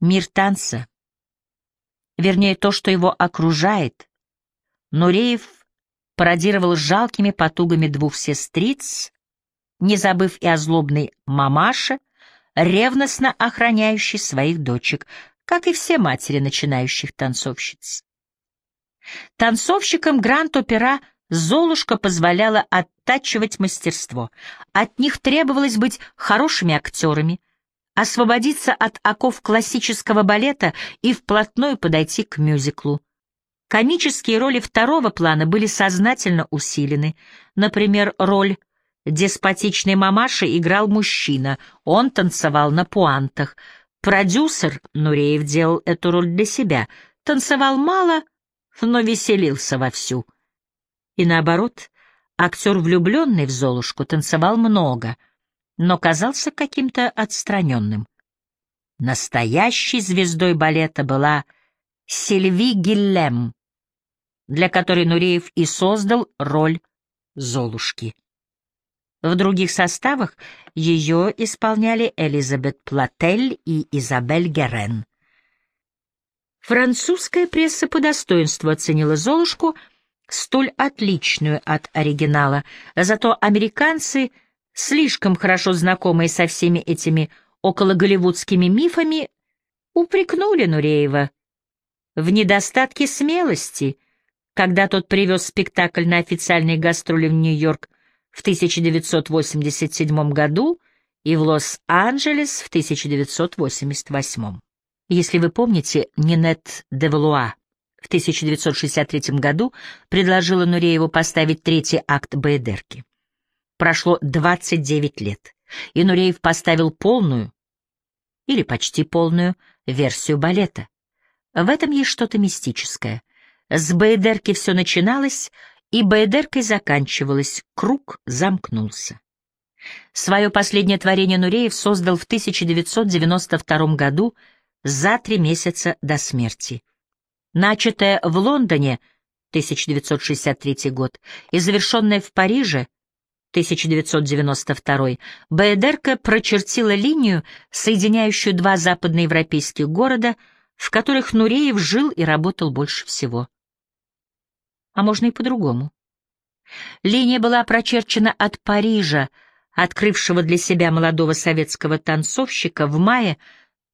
Мир танца, вернее то, что его окружает, Нуреев пародировал жалкими потугами двух сестриц, не забыв и о злобной мамаше, ревностно охраняющей своих дочек, как и все матери начинающих танцовщиц. Танцовщикам Гранд-Опера Золушка позволяла оттачивать мастерство. От них требовалось быть хорошими актерами, освободиться от оков классического балета и вплотную подойти к мюзиклу. Комические роли второго плана были сознательно усилены. Например, роль деспотичной мамаши играл мужчина, он танцевал на пуантах. Продюсер Нуреев делал эту роль для себя, танцевал мало, но веселился вовсю. И наоборот, актер, влюбленный в Золушку, танцевал много — но казался каким-то отстраненным. Настоящей звездой балета была Сильви Гиллем, для которой Нуреев и создал роль Золушки. В других составах ее исполняли Элизабет Платель и Изабель Герен. Французская пресса по достоинству оценила Золушку, столь отличную от оригинала, зато американцы — слишком хорошо знакомые со всеми этими окологолливудскими мифами, упрекнули Нуреева в недостатке смелости, когда тот привез спектакль на официальные гастроли в Нью-Йорк в 1987 году и в Лос-Анджелес в 1988. Если вы помните, Нинет де Валуа в 1963 году предложила Нурееву поставить третий акт Баедерки. Прошло 29 лет, и Нуреев поставил полную, или почти полную, версию балета. В этом есть что-то мистическое. С Бейдерки все начиналось, и Бейдеркой заканчивалось, круг замкнулся. Свое последнее творение Нуреев создал в 1992 году, за три месяца до смерти. Начатое в Лондоне, 1963 год, и завершенное в Париже, 1992 Баедерка прочертила линию, соединяющую два западноевропейских города, в которых Нуреев жил и работал больше всего. А можно и по-другому. Линия была прочерчена от Парижа, открывшего для себя молодого советского танцовщика в мае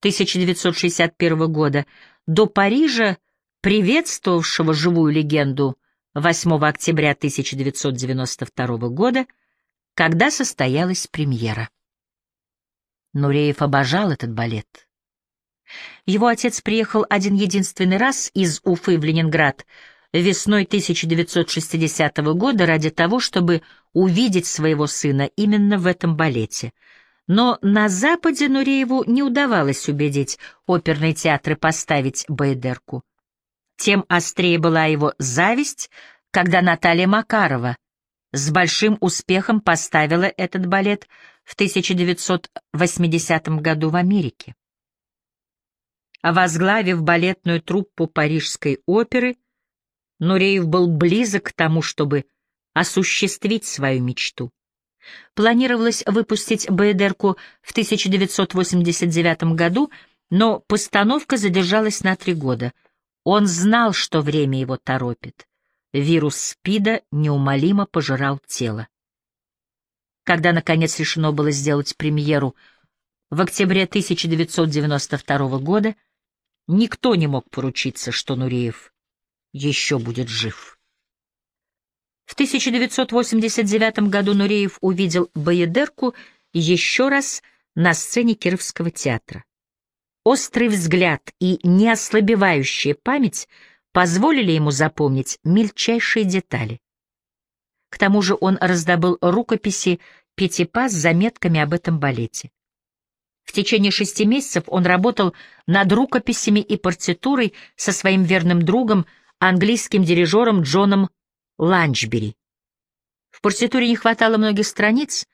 1961 года, до Парижа, приветствовавшего живую легенду 8 октября 1992 года, когда состоялась премьера. Нуреев обожал этот балет. Его отец приехал один единственный раз из Уфы в Ленинград весной 1960 года ради того, чтобы увидеть своего сына именно в этом балете. Но на Западе Нурееву не удавалось убедить оперные театры поставить Бейдерку. Тем острее была его зависть, когда Наталья Макарова с большим успехом поставила этот балет в 1980 году в Америке. Возглавив балетную труппу Парижской оперы, Нуреев был близок к тому, чтобы осуществить свою мечту. Планировалось выпустить Бейдерку в 1989 году, но постановка задержалась на три года. Он знал, что время его торопит. Вирус СПИДа неумолимо пожирал тело. Когда, наконец, решено было сделать премьеру в октябре 1992 года, никто не мог поручиться, что Нуреев еще будет жив. В 1989 году Нуреев увидел Боедерку еще раз на сцене Кировского театра. Острый взгляд и неослабевающая память — позволили ему запомнить мельчайшие детали. К тому же он раздобыл рукописи Пятипа с заметками об этом балете. В течение шести месяцев он работал над рукописями и партитурой со своим верным другом, английским дирижером Джоном Ланчбери. В партитуре не хватало многих страниц,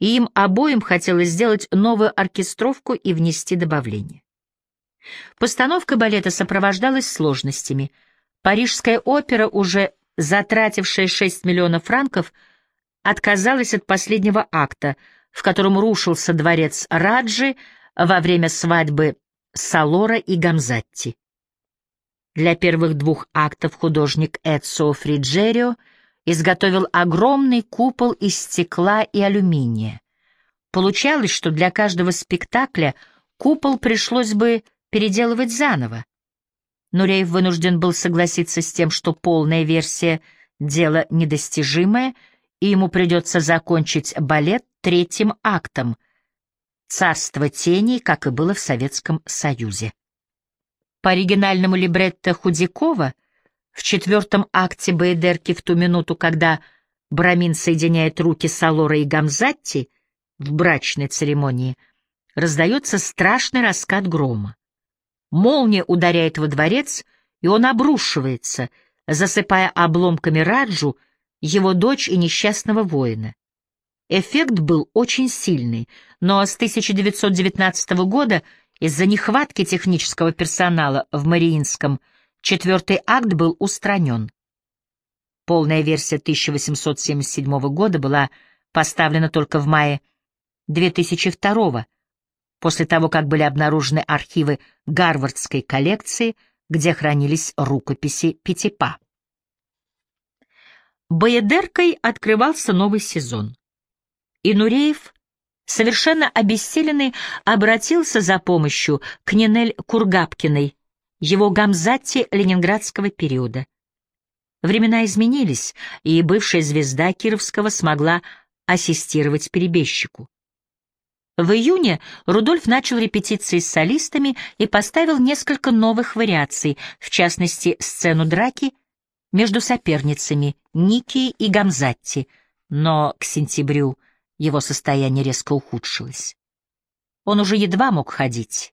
и им обоим хотелось сделать новую оркестровку и внести добавление. Постановка балета сопровождалась сложностями. Парижская опера, уже затратившая 6 миллионов франков, отказалась от последнего акта, в котором рушился дворец Раджи во время свадьбы Салора и Гамзатти. Для первых двух актов художник Эдсо Фриджерио изготовил огромный купол из стекла и алюминия. Получалось, что для каждого спектакля купол пришлось бы переделывать заново. Нуреев вынужден был согласиться с тем, что полная версия — дело недостижимое, и ему придется закончить балет третьим актом — «Царство теней», как и было в Советском Союзе. По оригинальному либретто Худякова в четвертом акте Баедерки в ту минуту, когда Брамин соединяет руки Салора и Гамзатти в брачной церемонии, раздается страшный раскат грома. Молния ударяет во дворец, и он обрушивается, засыпая обломками Раджу, его дочь и несчастного воина. Эффект был очень сильный, но с 1919 года из-за нехватки технического персонала в Мариинском четвертый акт был устранен. Полная версия 1877 года была поставлена только в мае 2002 после того, как были обнаружены архивы Гарвардской коллекции, где хранились рукописи Пятипа. Боедеркой открывался новый сезон. И Нуреев, совершенно обессиленный, обратился за помощью к Нинель Кургапкиной, его гамзатте ленинградского периода. Времена изменились, и бывшая звезда Кировского смогла ассистировать перебежчику. В июне Рудольф начал репетиции с солистами и поставил несколько новых вариаций, в частности, сцену драки между соперницами Ники и Гамзатти, но к сентябрю его состояние резко ухудшилось. Он уже едва мог ходить,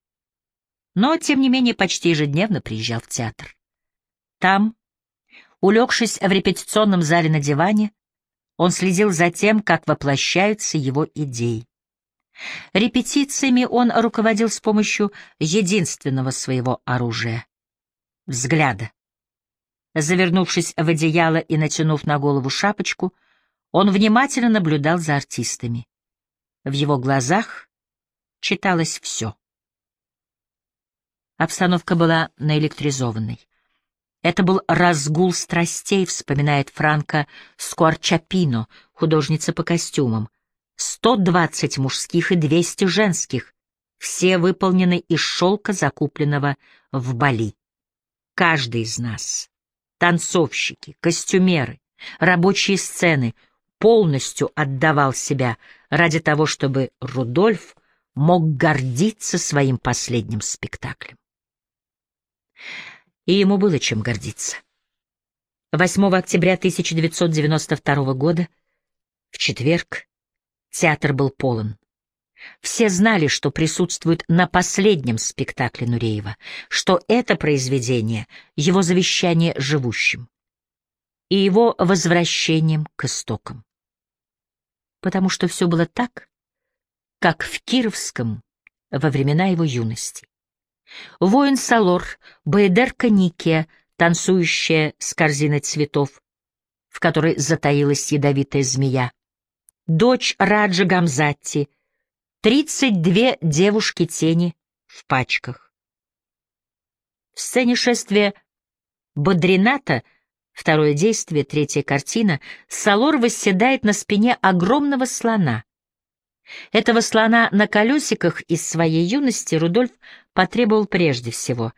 но, тем не менее, почти ежедневно приезжал в театр. Там, улегшись в репетиционном зале на диване, он следил за тем, как воплощаются его идеи. Репетициями он руководил с помощью единственного своего оружия — взгляда. Завернувшись в одеяло и натянув на голову шапочку, он внимательно наблюдал за артистами. В его глазах читалось все. Обстановка была наэлектризованной. Это был разгул страстей, вспоминает Франко Скуарчапино, художница по костюмам. 120 мужских и 200 женских, все выполнены из шелка, закупленного в Бали. Каждый из нас, танцовщики, костюмеры, рабочие сцены, полностью отдавал себя ради того, чтобы Рудольф мог гордиться своим последним спектаклем. И ему было чем гордиться. 8 октября 1992 года, в четверг, Театр был полон. Все знали, что присутствуют на последнем спектакле Нуреева, что это произведение — его завещание живущим и его возвращением к истокам. Потому что все было так, как в Кировском во времена его юности. Воин Салор, Баэдерка Никия, танцующая с корзиной цветов, в которой затаилась ядовитая змея, дочь Раджа Гамзатти, 32 девушки-тени в пачках. В сцене шествия Бодрината, второе действие, третья картина, Салор восседает на спине огромного слона. Этого слона на колесиках из своей юности Рудольф потребовал прежде всего.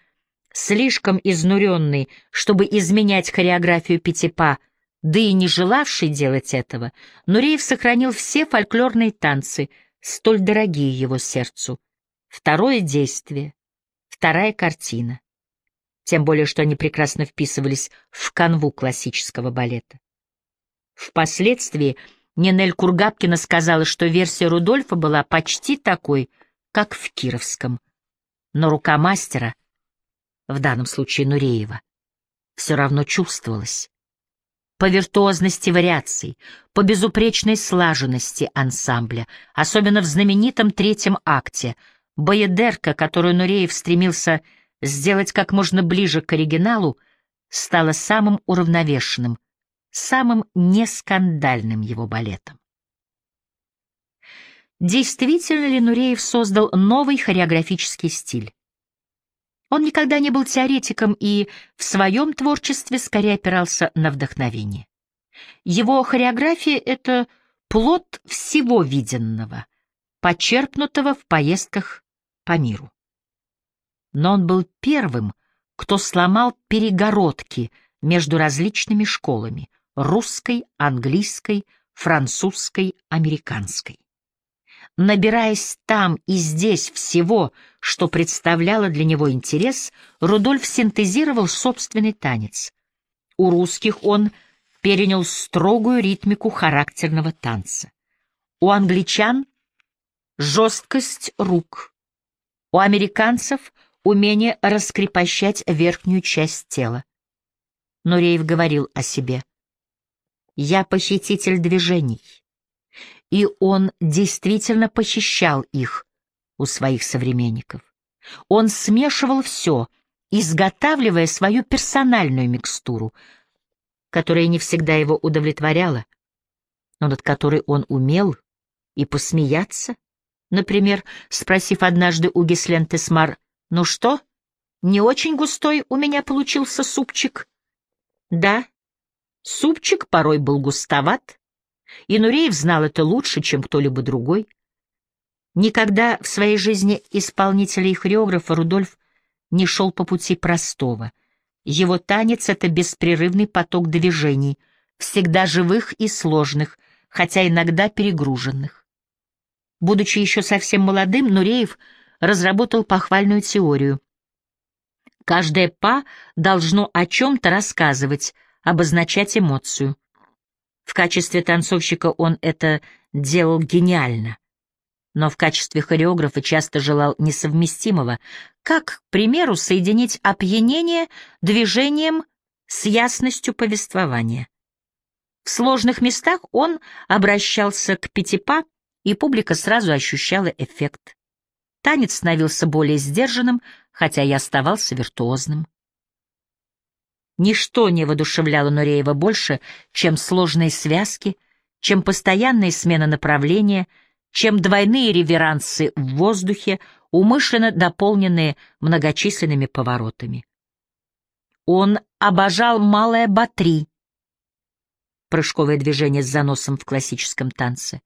Слишком изнуренный, чтобы изменять хореографию Пятипа, да и не желавший делать этого, Нуреев сохранил все фольклорные танцы, столь дорогие его сердцу. Второе действие, вторая картина. Тем более, что они прекрасно вписывались в канву классического балета. Впоследствии Нинель Кургапкина сказала, что версия Рудольфа была почти такой, как в Кировском. Но рука мастера, в данном случае Нуреева, все равно чувствовалась по виртуозности вариаций, по безупречной слаженности ансамбля, особенно в знаменитом третьем акте, боедерка, которую Нуреев стремился сделать как можно ближе к оригиналу, стала самым уравновешенным, самым нескандальным его балетом. Действительно ли Нуреев создал новый хореографический стиль? Он никогда не был теоретиком и в своем творчестве скорее опирался на вдохновение. Его хореография — это плод всего виденного, почерпнутого в поездках по миру. Но он был первым, кто сломал перегородки между различными школами — русской, английской, французской, американской. Набираясь там и здесь всего, что представляло для него интерес, Рудольф синтезировал собственный танец. У русских он перенял строгую ритмику характерного танца. У англичан — жесткость рук. У американцев — умение раскрепощать верхнюю часть тела. Нуреев говорил о себе. «Я похититель движений». И он действительно похищал их у своих современников. Он смешивал все, изготавливая свою персональную микстуру — которая не всегда его удовлетворяла, но над которой он умел и посмеяться, например, спросив однажды у Гислен Тесмар, «Ну что, не очень густой у меня получился супчик?» «Да, супчик порой был густоват, и Нуреев знал это лучше, чем кто-либо другой. Никогда в своей жизни исполнителя и хореографа Рудольф не шел по пути простого — его танец — это беспрерывный поток движений, всегда живых и сложных, хотя иногда перегруженных. Будучи еще совсем молодым, Нуреев разработал похвальную теорию. Каждое «па» должно о чем-то рассказывать, обозначать эмоцию. В качестве танцовщика он это делал гениально но в качестве хореографа часто желал несовместимого, как, к примеру, соединить опьянение движением с ясностью повествования. В сложных местах он обращался к пятипа, и публика сразу ощущала эффект. Танец становился более сдержанным, хотя и оставался виртуозным. Ничто не воодушевляло Нуреева больше, чем сложные связки, чем постоянные смены направления — чем двойные реверансы в воздухе, умышленно дополненные многочисленными поворотами. Он обожал малое батри, прыжковое движение с заносом в классическом танце,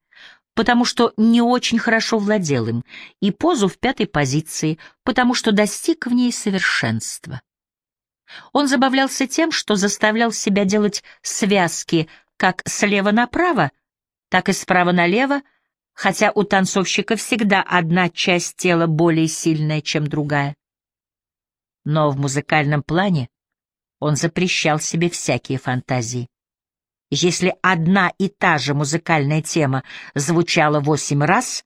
потому что не очень хорошо владел им, и позу в пятой позиции, потому что достиг в ней совершенства. Он забавлялся тем, что заставлял себя делать связки как слева направо, так и справа налево, хотя у танцовщика всегда одна часть тела более сильная, чем другая. Но в музыкальном плане он запрещал себе всякие фантазии. Если одна и та же музыкальная тема звучала восемь раз,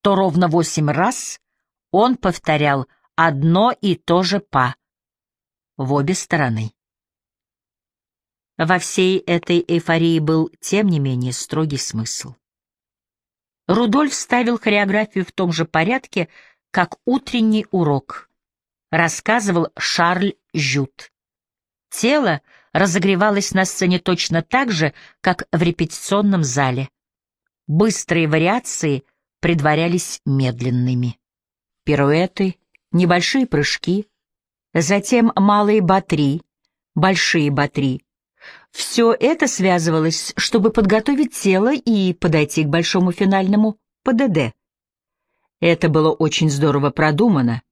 то ровно восемь раз он повторял одно и то же «па» в обе стороны. Во всей этой эйфории был, тем не менее, строгий смысл. Рудольф ставил хореографию в том же порядке, как утренний урок, рассказывал Шарль Жют. Тело разогревалось на сцене точно так же, как в репетиционном зале. Быстрые вариации предварялись медленными. Пируэты, небольшие прыжки, затем малые батри, большие батри, все это связывалось, чтобы подготовить тело и подойти к большому финальному ПДД. Это было очень здорово продумано,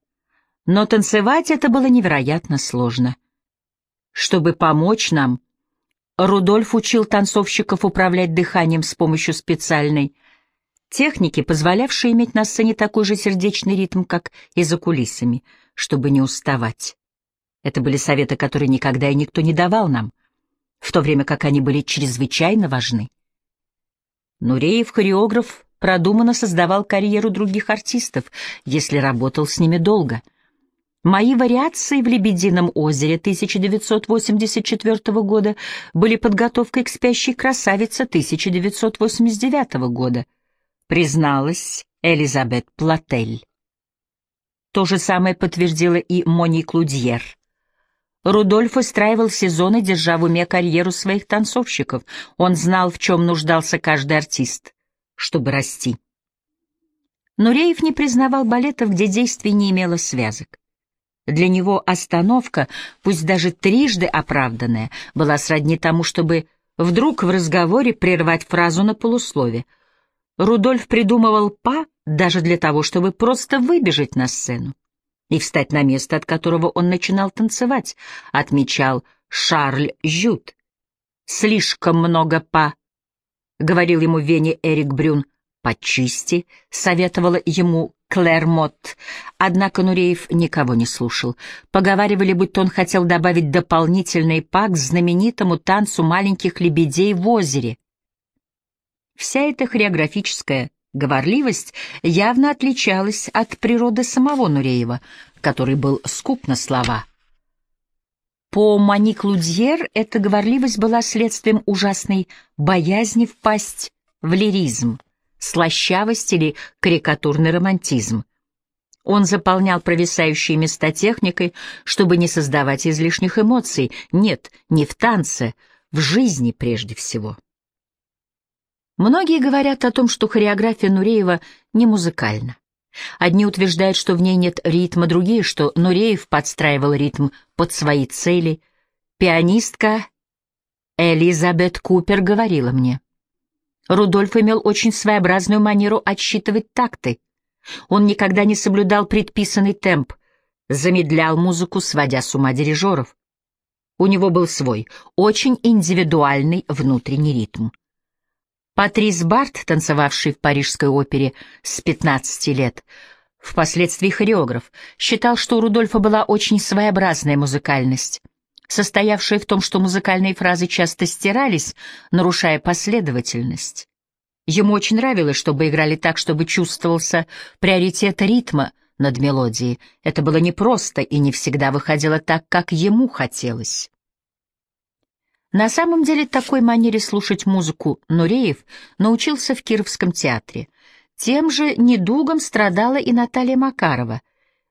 но танцевать это было невероятно сложно. Чтобы помочь нам, Рудольф учил танцовщиков управлять дыханием с помощью специальной техники, позволявшей иметь на сцене такой же сердечный ритм, как и за кулисами, чтобы не уставать. Это были советы, которые никогда и никто не давал нам — в то время как они были чрезвычайно важны. Нуреев, хореограф, продуманно создавал карьеру других артистов, если работал с ними долго. Мои вариации в «Лебедином озере» 1984 года были подготовкой к «Спящей красавице» 1989 года, призналась Элизабет Платель. То же самое подтвердила и Мони Клудьер. Рудольф устраивал сезоны, держа в уме карьеру своих танцовщиков. Он знал, в чем нуждался каждый артист, чтобы расти. Нуреев не признавал балетов, где действие не имело связок. Для него остановка, пусть даже трижды оправданная, была сродни тому, чтобы вдруг в разговоре прервать фразу на полуслове. Рудольф придумывал «па» даже для того, чтобы просто выбежать на сцену и встать на место, от которого он начинал танцевать, отмечал Шарль Жют. «Слишком много «па», — говорил ему Вене Эрик Брюн, — «почисти», — советовала ему Клэр Мот. Однако Нуреев никого не слушал. Поговаривали, будто он хотел добавить дополнительный пак к знаменитому танцу маленьких лебедей в озере. Вся эта хореографическая говорливость явно отличалась от природы самого Нуреева, который был скуп на слова. По Маник Лудьер эта говорливость была следствием ужасной боязни впасть в лиризм слащавость или карикатурный романтизм. Он заполнял провисающие места техникой, чтобы не создавать излишних эмоций. Нет, не в танце, в жизни прежде всего. Многие говорят о том, что хореография Нуреева не музыкальна. Одни утверждают, что в ней нет ритма, другие, что Нуреев подстраивал ритм под свои цели. Пианистка Элизабет Купер говорила мне — Рудольф имел очень своеобразную манеру отсчитывать такты. Он никогда не соблюдал предписанный темп, замедлял музыку, сводя с ума дирижеров. У него был свой, очень индивидуальный внутренний ритм. Патрис Барт, танцевавший в парижской опере с 15 лет, впоследствии хореограф, считал, что у Рудольфа была очень своеобразная музыкальность состоявшая в том, что музыкальные фразы часто стирались, нарушая последовательность. Ему очень нравилось, чтобы играли так, чтобы чувствовался приоритет ритма над мелодией. Это было непросто и не всегда выходило так, как ему хотелось. На самом деле такой манере слушать музыку Нуреев научился в Кировском театре. Тем же недугом страдала и Наталья Макарова —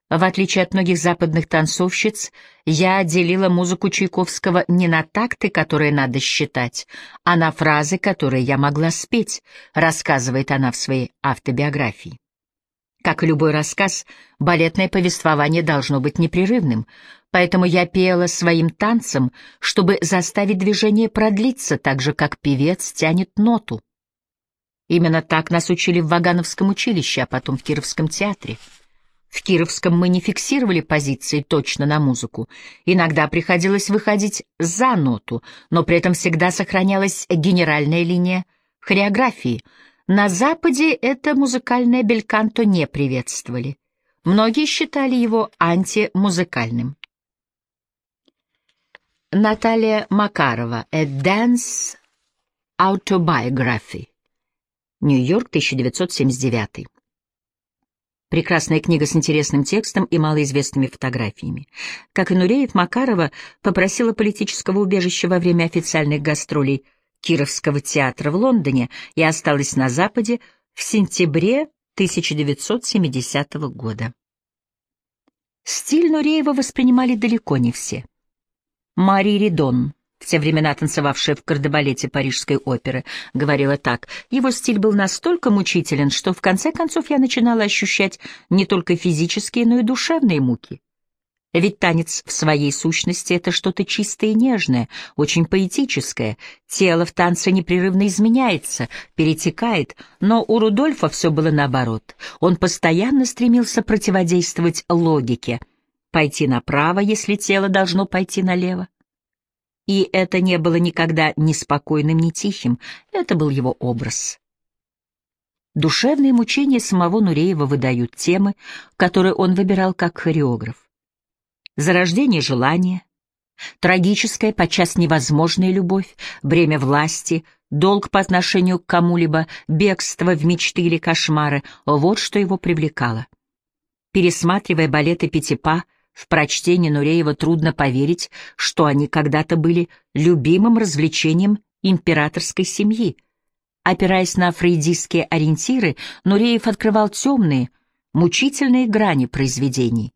в отличие от многих западных танцовщиц, я делила музыку Чайковского не на такты, которые надо считать, а на фразы, которые я могла спеть, рассказывает она в своей автобиографии. Как и любой рассказ, балетное повествование должно быть непрерывным, поэтому я пела своим танцем, чтобы заставить движение продлиться, так же, как певец тянет ноту. Именно так нас учили в Вагановском училище, а потом в Кировском театре. В Кировском мы не фиксировали позиции точно на музыку. Иногда приходилось выходить за ноту, но при этом всегда сохранялась генеральная линия хореографии. На Западе это музыкальное бельканто не приветствовали. Многие считали его антимузыкальным. Наталья Макарова «A Dance Autobiography», Нью-Йорк, 1979 Прекрасная книга с интересным текстом и малоизвестными фотографиями. Как и Нуреев, Макарова попросила политического убежища во время официальных гастролей Кировского театра в Лондоне и осталась на Западе в сентябре 1970 года. Стиль Нуреева воспринимали далеко не все. Мари Ридон, в те времена танцевавшая в кардебалете Парижской оперы, говорила так. Его стиль был настолько мучителен, что в конце концов я начинала ощущать не только физические, но и душевные муки. Ведь танец в своей сущности — это что-то чистое и нежное, очень поэтическое. Тело в танце непрерывно изменяется, перетекает, но у Рудольфа все было наоборот. Он постоянно стремился противодействовать логике, пойти направо, если тело должно пойти налево и это не было никогда ни спокойным, ни тихим, это был его образ. Душевные мучения самого Нуреева выдают темы, которые он выбирал как хореограф. Зарождение желания, трагическая, подчас невозможная любовь, бремя власти, долг по отношению к кому-либо, бегство в мечты или кошмары — вот что его привлекало. Пересматривая балеты Пятипа, в прочтении Нуреева трудно поверить, что они когда-то были любимым развлечением императорской семьи. Опираясь на фрейдистские ориентиры, Нуреев открывал темные, мучительные грани произведений.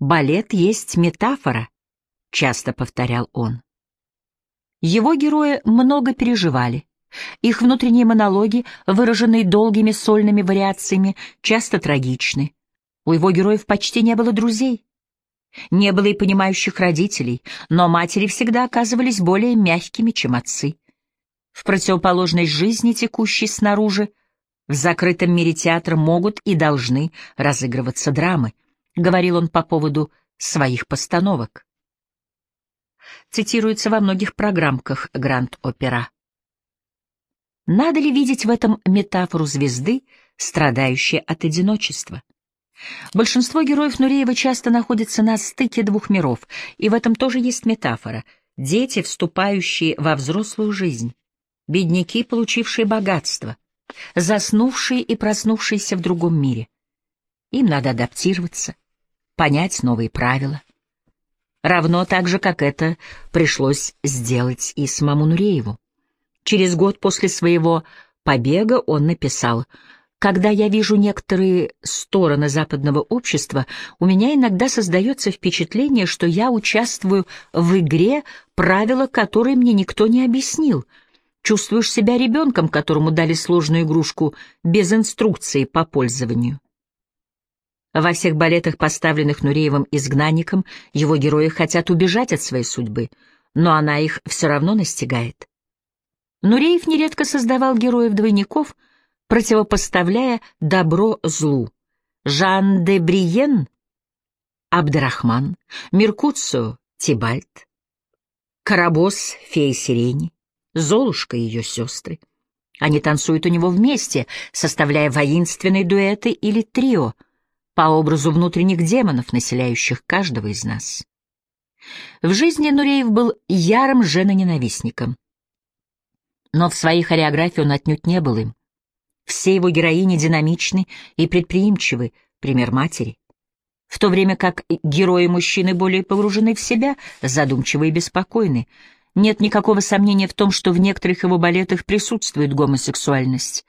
«Балет есть метафора», — часто повторял он. Его герои много переживали. Их внутренние монологи, выраженные долгими сольными вариациями, часто трагичны. У его героев почти не было друзей. Не было и понимающих родителей, но матери всегда оказывались более мягкими, чем отцы. В противоположность жизни, текущей снаружи, в закрытом мире театра могут и должны разыгрываться драмы, говорил он по поводу своих постановок. Цитируется во многих программках Гранд-Опера. Надо ли видеть в этом метафору звезды, страдающей от одиночества? Большинство героев Нуреева часто находятся на стыке двух миров, и в этом тоже есть метафора. Дети, вступающие во взрослую жизнь, бедняки, получившие богатство, заснувшие и проснувшиеся в другом мире. Им надо адаптироваться, понять новые правила. Равно так же, как это пришлось сделать и самому Нурееву. Через год после своего побега он написал «Когда я вижу некоторые стороны западного общества, у меня иногда создается впечатление, что я участвую в игре, правила которой мне никто не объяснил. Чувствуешь себя ребенком, которому дали сложную игрушку без инструкции по пользованию». Во всех балетах, поставленных Нуреевым изгнанником, его герои хотят убежать от своей судьбы, но она их все равно настигает. Нуреев нередко создавал героев-двойников, противопоставляя добро злу. Жан де Бриен — Абдрахман, Меркуцио — Тибальт, Карабос — фея сирени, Золушка и ее сестры. Они танцуют у него вместе, составляя воинственные дуэты или трио — по образу внутренних демонов, населяющих каждого из нас. В жизни Нуреев был ярым женоненавистником. Но в своей хореографии он отнюдь не был им. Все его героини динамичны и предприимчивы, пример матери. В то время как герои-мужчины более погружены в себя, задумчивы и беспокойны. Нет никакого сомнения в том, что в некоторых его балетах присутствует гомосексуальность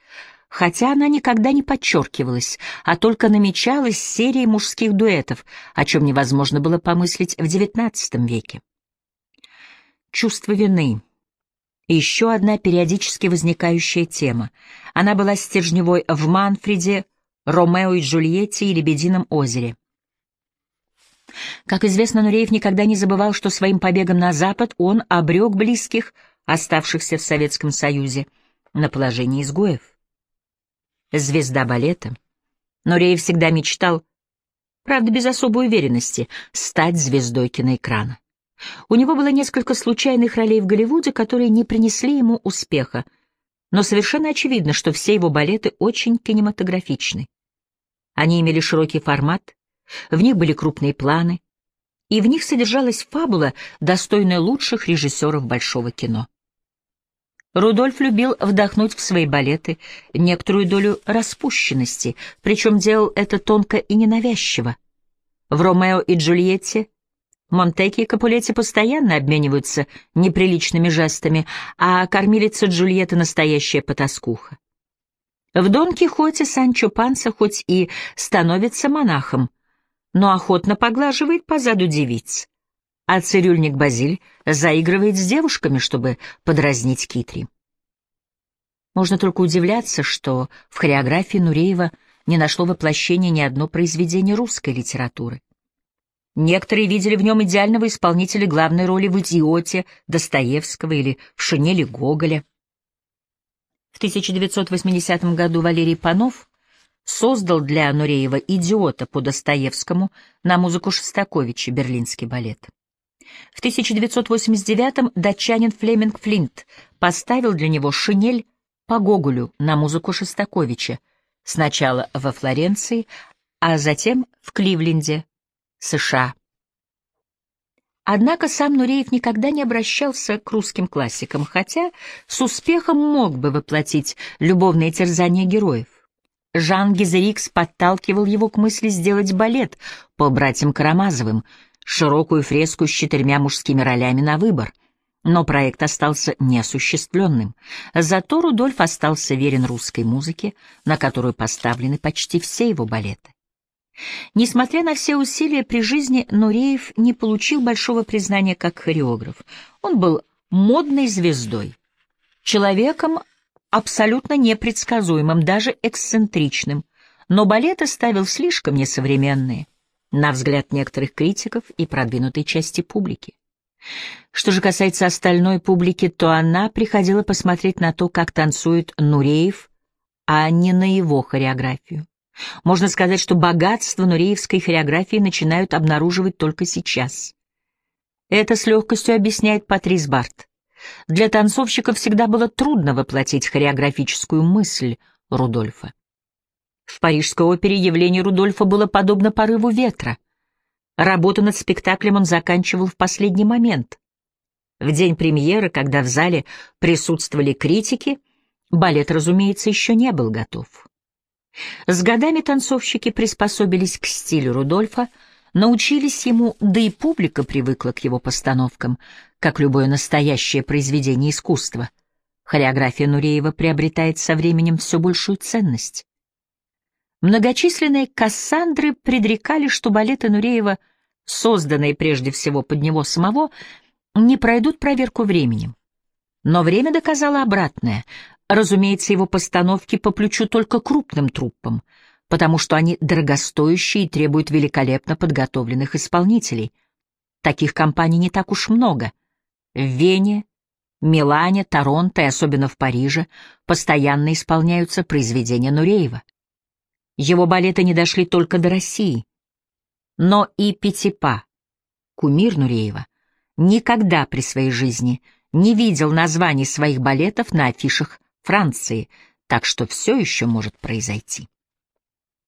хотя она никогда не подчеркивалась, а только намечалась серией мужских дуэтов, о чем невозможно было помыслить в XIX веке. Чувство вины. Еще одна периодически возникающая тема. Она была стержневой в «Манфреде», «Ромео и Джульетте» и «Лебедином озере». Как известно, Нуреев никогда не забывал, что своим побегом на Запад он обрек близких, оставшихся в Советском Союзе, на положение изгоев звезда балета. Но Рей всегда мечтал, правда, без особой уверенности, стать звездой киноэкрана. У него было несколько случайных ролей в Голливуде, которые не принесли ему успеха, но совершенно очевидно, что все его балеты очень кинематографичны. Они имели широкий формат, в них были крупные планы, и в них содержалась фабула, достойная лучших режиссеров большого кино. Рудольф любил вдохнуть в свои балеты некоторую долю распущенности, причем делал это тонко и ненавязчиво. В «Ромео и Джульетте» Монтеки и Капулетти постоянно обмениваются неприличными жестами, а кормилица Джульетта — настоящая потаскуха. В Дон Кихоте Санчо Панса хоть и становится монахом, но охотно поглаживает позаду девиц а цирюльник Базиль заигрывает с девушками, чтобы подразнить Китри. Можно только удивляться, что в хореографии Нуреева не нашло воплощения ни одно произведение русской литературы. Некоторые видели в нем идеального исполнителя главной роли в «Идиоте» Достоевского или в «Шинели» Гоголя. В 1980 году Валерий Панов создал для Нуреева «Идиота» по Достоевскому на музыку Шостаковича «Берлинский балет». В 1989-м датчанин Флеминг Флинт поставил для него шинель по Гоголю на музыку Шостаковича, сначала во Флоренции, а затем в Кливленде, США. Однако сам Нуреев никогда не обращался к русским классикам, хотя с успехом мог бы воплотить любовные терзания героев. Жан Гизерикс подталкивал его к мысли сделать балет по братьям Карамазовым, широкую фреску с четырьмя мужскими ролями на выбор. Но проект остался неосуществленным. Зато Рудольф остался верен русской музыке, на которую поставлены почти все его балеты. Несмотря на все усилия при жизни, Нуреев не получил большого признания как хореограф. Он был модной звездой, человеком абсолютно непредсказуемым, даже эксцентричным, но балеты ставил слишком несовременные — на взгляд некоторых критиков и продвинутой части публики. Что же касается остальной публики, то она приходила посмотреть на то, как танцует Нуреев, а не на его хореографию. Можно сказать, что богатство нуреевской хореографии начинают обнаруживать только сейчас. Это с легкостью объясняет Патрис Барт. Для танцовщиков всегда было трудно воплотить хореографическую мысль Рудольфа. В Парижской опере явление Рудольфа было подобно порыву ветра. Работу над спектаклем он заканчивал в последний момент. В день премьеры, когда в зале присутствовали критики, балет, разумеется, еще не был готов. С годами танцовщики приспособились к стилю Рудольфа, научились ему, да и публика привыкла к его постановкам, как любое настоящее произведение искусства. Хореография Нуреева приобретает со временем все большую ценность. Многочисленные Кассандры предрекали, что балеты Нуреева, созданные прежде всего под него самого, не пройдут проверку временем. Но время доказало обратное. Разумеется, его постановки по плечу только крупным труппам, потому что они дорогостоящие и требуют великолепно подготовленных исполнителей. Таких компаний не так уж много. В Вене, Милане, Торонто и особенно в Париже постоянно исполняются произведения Нуреева. Его балеты не дошли только до России. Но и Пятипа, кумир Нуреева, никогда при своей жизни не видел названий своих балетов на афишах Франции, так что все еще может произойти.